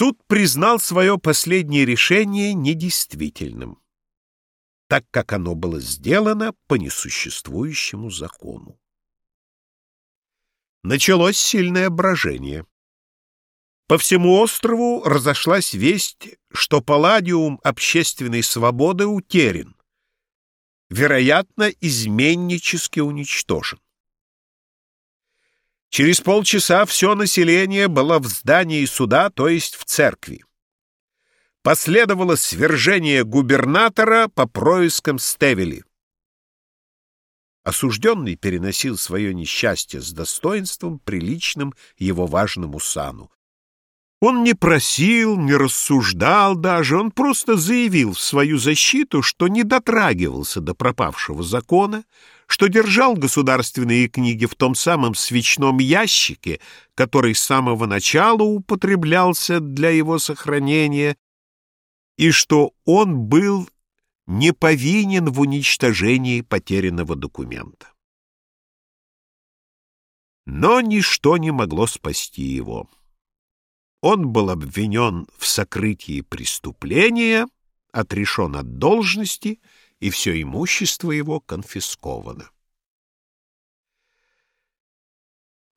Суд признал свое последнее решение недействительным, так как оно было сделано по несуществующему закону. Началось сильное брожение. По всему острову разошлась весть, что палладиум общественной свободы утерян, вероятно, изменнически уничтожен. Через полчаса все население было в здании суда, то есть в церкви. Последовало свержение губернатора по проискам Стевели. Осужденный переносил свое несчастье с достоинством, приличным его важному сану. Он не просил, не рассуждал даже, он просто заявил в свою защиту, что не дотрагивался до пропавшего закона, что держал государственные книги в том самом свечном ящике, который с самого начала употреблялся для его сохранения, и что он был не повинен в уничтожении потерянного документа. Но ничто не могло спасти его. Он был обвинен в сокрытии преступления, отрешен от должности, и все имущество его конфисковано.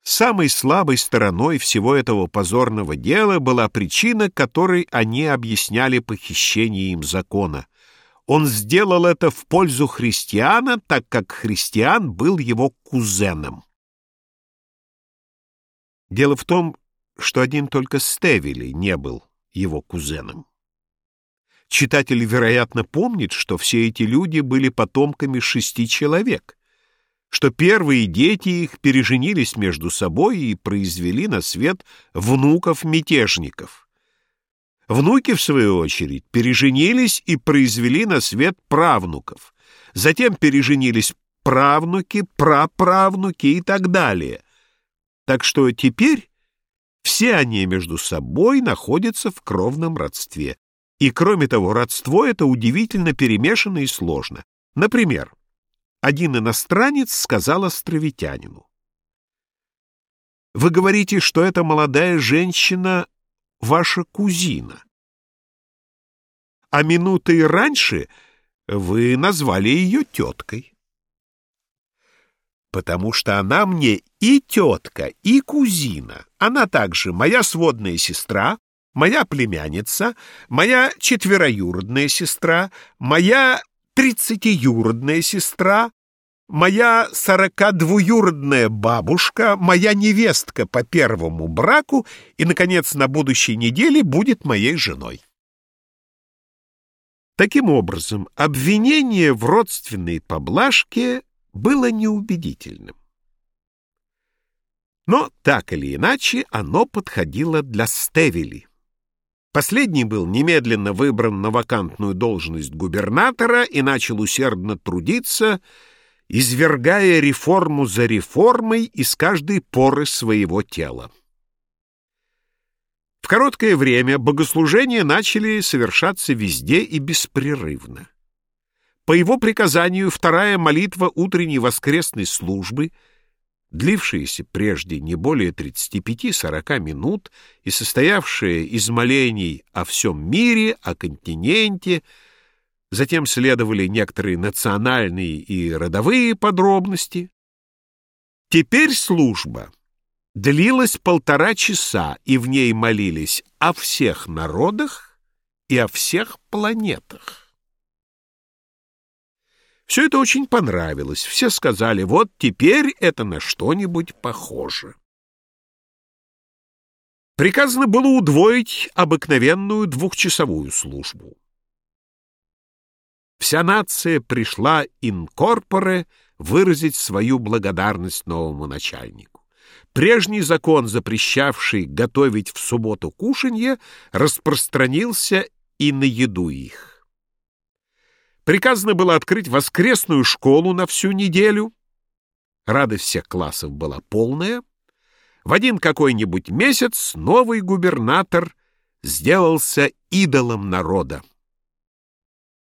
Самой слабой стороной всего этого позорного дела была причина, которой они объясняли похищение им закона. Он сделал это в пользу христиана, так как христиан был его кузеном. Дело в том, что один только Стевили не был его кузеном. Читатель, вероятно, помнит, что все эти люди были потомками шести человек, что первые дети их переженились между собой и произвели на свет внуков-мятежников. Внуки, в свою очередь, переженились и произвели на свет правнуков. Затем переженились правнуки, праправнуки и так далее. Так что теперь все они между собой находятся в кровном родстве. И кроме того, родство это удивительно перемешано и сложно. Например, один иностранец сказал островитянину. «Вы говорите, что эта молодая женщина ваша кузина. А минутой раньше вы назвали ее теткой потому что она мне и тетка, и кузина. Она также моя сводная сестра, моя племянница, моя четвероюродная сестра, моя тридцатиюродная сестра, моя сорокадвуюродная бабушка, моя невестка по первому браку и, наконец, на будущей неделе будет моей женой. Таким образом, обвинение в родственной поблажке было неубедительным. Но, так или иначе, оно подходило для Стевели. Последний был немедленно выбран на вакантную должность губернатора и начал усердно трудиться, извергая реформу за реформой из каждой поры своего тела. В короткое время богослужения начали совершаться везде и беспрерывно. По его приказанию вторая молитва утренней воскресной службы, длившаяся прежде не более 35-40 минут и состоявшая из молений о всем мире, о континенте, затем следовали некоторые национальные и родовые подробности. Теперь служба длилась полтора часа, и в ней молились о всех народах и о всех планетах. Все это очень понравилось. Все сказали, вот теперь это на что-нибудь похоже. Приказано было удвоить обыкновенную двухчасовую службу. Вся нация пришла инкорпоре выразить свою благодарность новому начальнику. Прежний закон, запрещавший готовить в субботу кушанье, распространился и на еду их. Приказано было открыть воскресную школу на всю неделю. Радость всех классов была полная. В один какой-нибудь месяц новый губернатор сделался идолом народа.